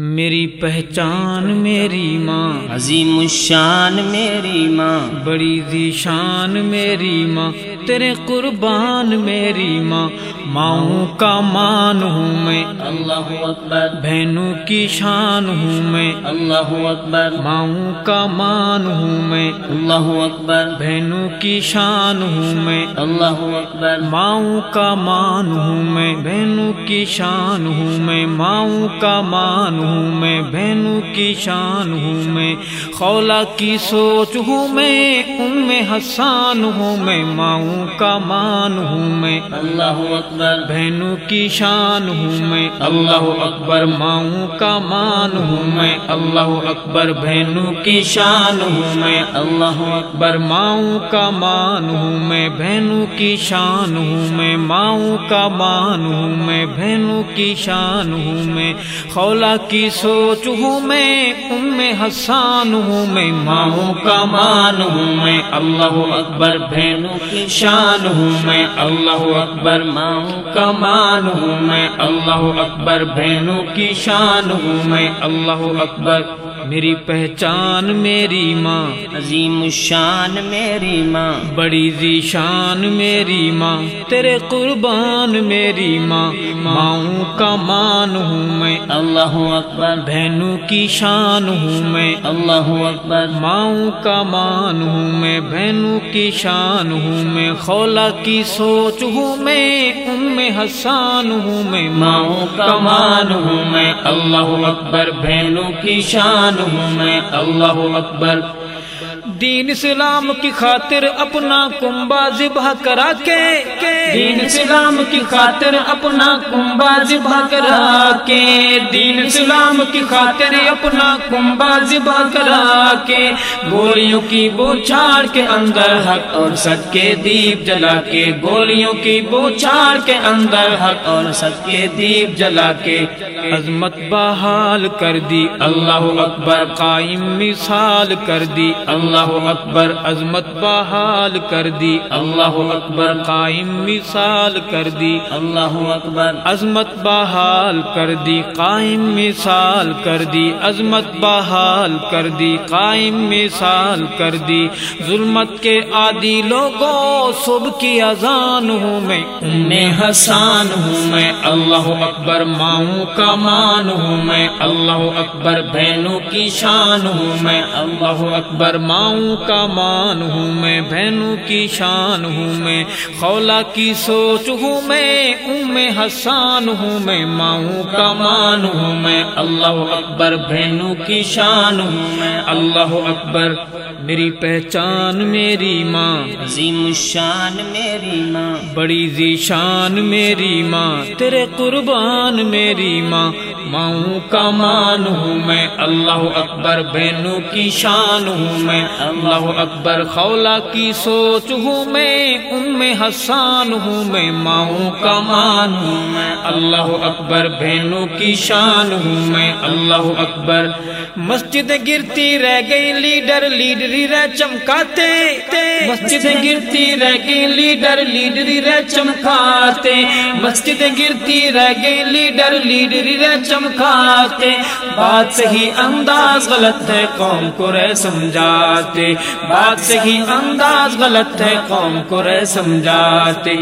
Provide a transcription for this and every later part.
میری پہچان میری ماں عظیم الشان میری ماں بڑی ذیشان میری ماں۔ تیرے قربان میری ماں ماؤں کا مان ہوں میں اللہ اکبر بہنوں کی شان ہوں میں اللہ اکبر ماؤں کا مان ہوں میں اللہ اکبر بہنوں کی شان ہوں میں اللہ اکبر ماؤں کا مان ہوں میں بہنوں کی شان ہوں میں ماؤں کا مان ہوں میں بہنوں کی شان ہوں میں خولا کی سوچ ہوں میں ام حسان ہوں میں ماؤں کا مان ہوں میں اللہ اکبر بہنوں کی شان ہوں میں اللہ اکبر ماؤں کا مان ہوں میں اللہ اکبر بہنوں کی شان ہوں میں اللہ اکبر ماؤں کا مان ہوں میں بہنوں کی شان ہوں میں ماؤں کا مان ہوں میں بہنوں کی شان ہوں میں خولا کی سوچ ہوں میں ام حسان ہوں میں ماؤں کا مان ہوں میں اللہ اکبر بہنوں کی شان ہوں میں، اللہ اکبر ماں کا مان ہوں میں، اللہ اکبر بہنوں کی شان ہوں میں، اللہ اکبر میری پہچان میری ماں عظیم الشان میری ماں بڑی ذیشان میری ماں تیرے قربان میری ماں ماؤں کا مان ہوں میں اللہ اکبر بہنوں کی شان ہوں میں اللہ اکبر ماؤں کا مان ہوں میں بہنوں کی شان ہوں میں خولا کی سوچ ہوں میں ام حسان ہوں میں ماؤں کا مان ہوں میں اللہ اکبر بہنوں کی شان اللهم الله أكبر. دین اسلام کی خاطر اپنا کنبا ذبح کرا کے۔ دین اسلام کی خاطر اپنا کنبا ذبح کرا کے۔ دین اسلام کی خاطر اپنا کنبا ذبح کرا کے۔ گولیوں کی بوچھاڑ کے اندر حق اور سچ کے دیپ جلا کے۔ گولیوں کی بوچھاڑ کے اندر حق اور سچ کے دیپ جلا کے۔ عظمت بحال کر دی، اللہ اکبر قائم مثال کر دی، اللہ اکبر عظمت بحال کر دی اللہ اکبر قائم مثال کر دی اللہ اکبر۔ عظمت بحال کر دی قائم مثال کر دی عظمت بحال کر دی قائم مثال کر دی۔ ظلمت کے عادی لوگوں صبح کی اذان ہوں میں ام حسان ہوں میں۔ اللہ اکبر ماؤں کا مان ہوں میں۔ اللہ اکبر بہنوں کی شان ہوں میں۔ اللہ اکبر ماؤں کا مان ہوں میں، بہنوں کی شان ہوں میں، خولا کی سوچ ہوں میں، ام حسان ہوں میں، ماؤں کا مان ہوں میں، اللہ اکبر بہنوں کی شان ہوں میں، اللہ اکبر میری پہچان میری ماں، عظیم الشان میری ماں، بڑی ذیشان میری ماں، تیرے قربان میری ماں ماؤں کا مان ہوں میں۔ اللہ اکبر بہنوں کی شان ہوں میں۔ اللہ اکبر خولا کی سوچ ہوں میں۔ ام حسان ہوں میں۔ ماؤں کا مان ہوں میں۔ اللہ اکبر بہنوں کی شان ہوں میں۔ اللہ اکبر مسجد گرتی رہ گئی لیڈر، لیڈری رہ چمکاتے۔ مسجد گرتی رہ گئی لیڈر، لیڈری رہ چمکاتے۔ مسجد گرتی رہ گئی لیڈر، لیڈری رہ چمکاتے۔ بات صحیح انداز غلط ہے، قوم کو رہ سمجھاتے۔ بات صحیح انداز غلط ہے، قوم کو رہ سمجھاتے۔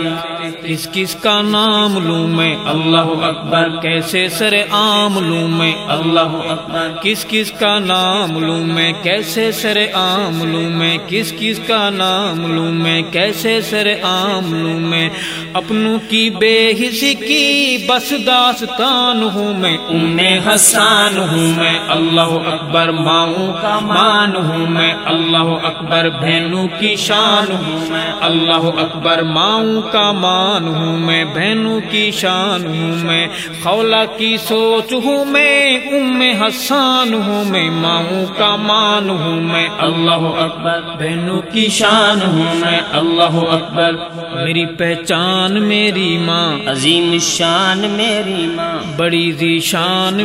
کس کس کا نام لوں میں؟ اللہ اکبر، کیسے سر عام لوں میں؟ اللہ اکبر، کس کس کا نام لوں میں؟ کیسے سر عام لوں میں؟ کس کس کا نام لوں میں؟ کیسے سر عام لوں میں؟ اپنوں کی بے حسی کی بس داستان ہوں میں۔ ام حسان ہوں میں، اللہ اکبر ماؤں کا مان ہوں میں، اللہ اکبر بہنوں کی شان ہوں میں، اللہ اکبر ماؤں کا مان ہوں میں، بہنوں کی شان ہوں میں، خولا کی سوچ ہوں میں، ام حسان ہوں میں، ماؤں کا مان ہوں میں، اللہ اکبر بہنوں کی شان ہوں میں، اللہ اکبر میری پہچان میری ماں، عظیم الشان میری ماں، بڑی ذیشان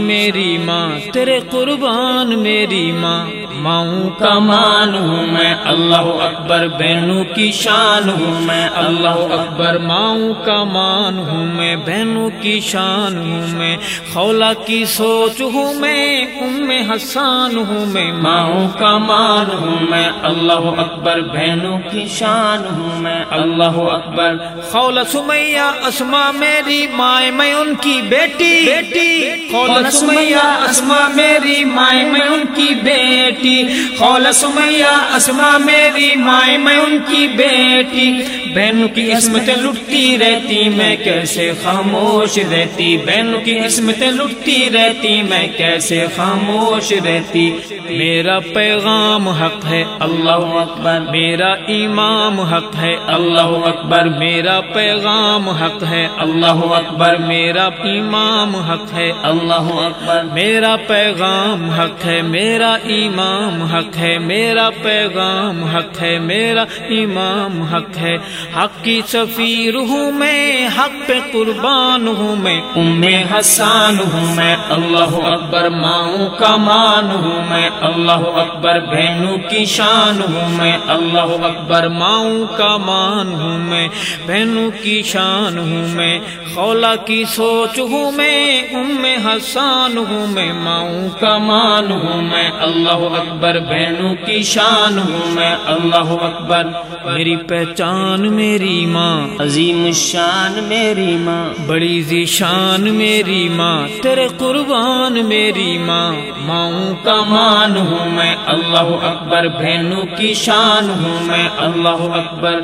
میری ماں تیرے قربان میری ماں۔ ماؤں کا مان ہوں میں، اللہ اکبر بہنوں کی شان ہوں میں، اللہ اکبر ماؤں کا مان ہوں میں، بہنوں کی شان ہوں میں، خولا کی سوچ ہوں میں، ام حسان ہوں میں، ماؤں کا مان ہوں میں، اللہ اکبر بہنوں کی شان ہوں میں، اللہ اکبر خولا سمیہ اسما میری مائیں میں ان کی بیٹی بیٹی، خولا سمیہ اسما میری مائیں میں ان کی بیٹی خولا سمیہ اسما میری مائیں میں ان کی بیٹی۔ بہنوں کی عصمتیں لٹتی رہتی، میں کیسے خاموش رہتی؟ بہنوں کی عصمتیں لٹتی رہتی، میں کیسے خاموش رہتی؟ میرا پیغام حق ہے، اللہ اکبر. میرا امام حق ہے، اللہ اکبر. میرا پیغام حق ہے، اللہ اکبر. میرا امام حق ہے، اللہ اکبر. میرا پیغام حق ہے، میرا امام حق ہے. میرا پیغام حق ہے، میرا امام حق ہے. حق کی سفیر ہوں میں حق پہ قربان ہوں میں ام حسان ہوں میں اللہ اکبر ماؤں کا مان ہوں میں اللہ اکبر بہنوں کی شان ہوں میں اللہ اکبر ماؤں کا مان ہوں میں بہنوں کی شان ہوں میں خولا کی سوچ ہوں میں ام حسان ہوں میں ماؤں کا مان ہوں میں اللہ اکبر بہنوں کی شان ہوں میں اللہ اکبر میری پہچان میری ماں، عظیم الشان میری ماں، بڑی ذیشان میری ماں، تیرے قربان میری ماں، ماؤں کا مان ہوں میں، اللہ اکبر، بہنوں کی شان ہوں میں، اللہ اکبر۔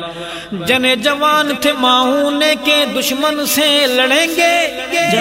جنے جوان تھے ماؤں نے کے دشمن سے لڑیں گے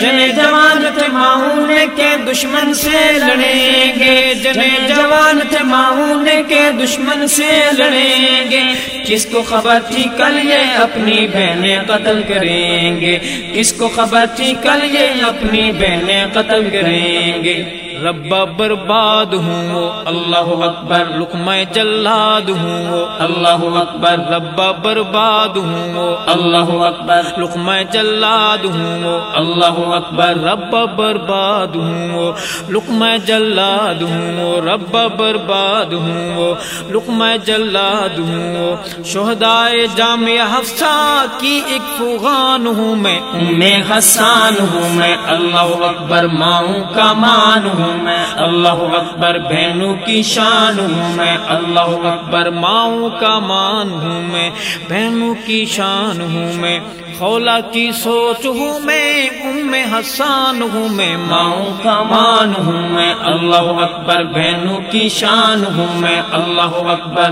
جنے جوان تھے ماؤں نے کے دشمن سے لڑیں گے۔ جنے جوان تھے ماؤں نے کے دشمن سے لڑیں گے۔ کس کو خبر تھی کل یہ اپنی بہنیں قتل کریں گے۔ کس کو خبر تھی کل یہ اپنی بہنیں قتل کریں گے۔ ربا برباد ہوں وہ، اللہ اکبر لکمہ جلاد ہوں وہ، اللہ اکبر ربا برباد ہوں وہ، اللہ اکبر لکمہ جلاد ہوں وہ، اللہ اکبر ربا برباد ہوں وہ لکمہ جلاد ہوں وہ ربا برباد ہوں وہ لکمہ جلاد ہوں وہ۔ شہدائے جامع حفصہ کی ایک فغان ہوں میں، ام حسان ہوں میں، اللہ اکبر ماؤں کا مان ہوں میں اللہ اکبر بہنوں کی شان ہوں میں اللہ اکبر ماؤں کا مان ہوں میں بہنوں کی شان ہوں میں خولا کی سوچ ہوں میں ام حسان ہوں میں ماؤں کا مان ہوں میں اللہ اکبر بہنوں کی شان ہوں میں اللہ اکبر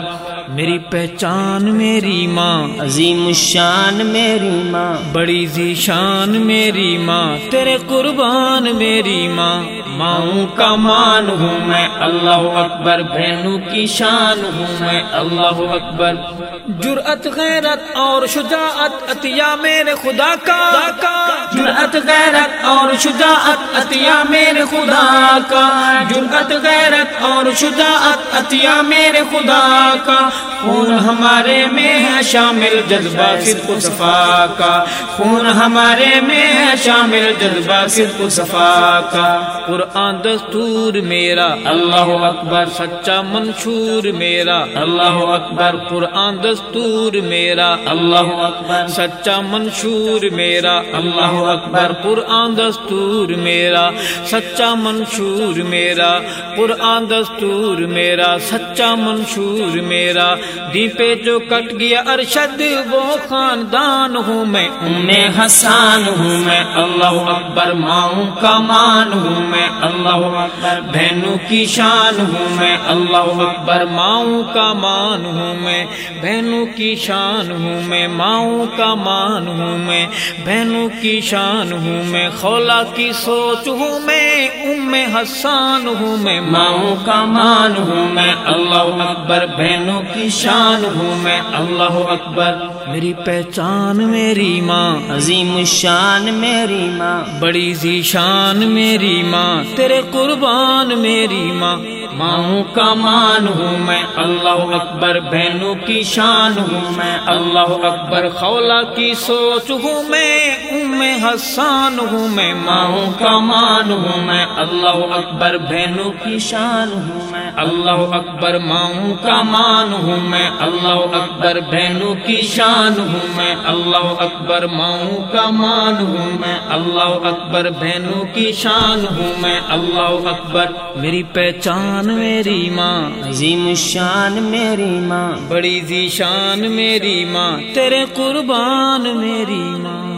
میری پہچان میری ماں عظیم الشان میری ماں بڑی ذیشان میری ماں تیرے قربان میری ماں ماؤں کا مان ہوں میں اللہ اکبر بہنوں کی شان ہوں میں اللہ اکبر۔ جرأت غیرت اور شجاعت عطیہ میرے خدا کا۔ جرأت غیرت اور شجاعت عطیہ میرے خدا کا۔ جرأت غیرت اور شجاعت عطیہ میرے خدا کا۔ خون ہمارے میں ہے شامل جذبہ و صفا کا۔ خون ہمارے میں ہے شامل جذبہ و صفا کا۔ قرآن دستور میرا۔ اللہ اکبر سچا منشور میرا۔ اللہ اکبر قرآن دستور میرا۔ اللہ اکبر سچا منشور میرا۔ اللہ اکبر قرآن دستور میرا۔ سچا منشور میرا۔ قرآن دستور میرا۔ سچا منشور میرا۔ دی پہ جو کٹ گیا ارشد، وہ خاندان ہوں میں۔ ام حسان ہوں میں۔ اللہ اکبر ماؤں کا مان ہوں میں۔ اللہ اکبر. بہنوں کی شان ہوں میں اللہ اکبر. ماؤں کا مان ہوں میں بہنوں کی شان ہوں میں ماؤں کا مان ہوں میں بہنوں کی شان ہوں میں خولا کی سوچ ہوں میں ام حسان ہوں میں ماؤں کا مان ہوں میں اللہ اکبر. بہنوں کی شان ہوں میں اللہ اکبر. میری پہچان میری ماں. عظیم الشان میری ماں. بڑی ذیشان میری ماں. تیرے قربان میری ماں ماؤں کا مان ہوں میں اللہ اکبر بہنوں کی شان ہوں میں اللہ اکبر خولا کی سوچ ہوں میں ام حسان ہوں میں ماؤں کا مان ہوں میں اللہ اکبر بہنوں کی شان ہوں میں اللہ اکبر ماؤں کا مان ہوں میں اللہ اکبر بہنوں کی شان ہوں میں اللہ اکبر ماؤں کا مان ہوں میں اللہ اکبر بہنوں کی شان ہوں میں اللہ اکبر میری پہچان میری ماں۔ عظیم الشان میری ماں۔ بڑی ذی شان میری ماں۔ تیرے قربان میری ماں۔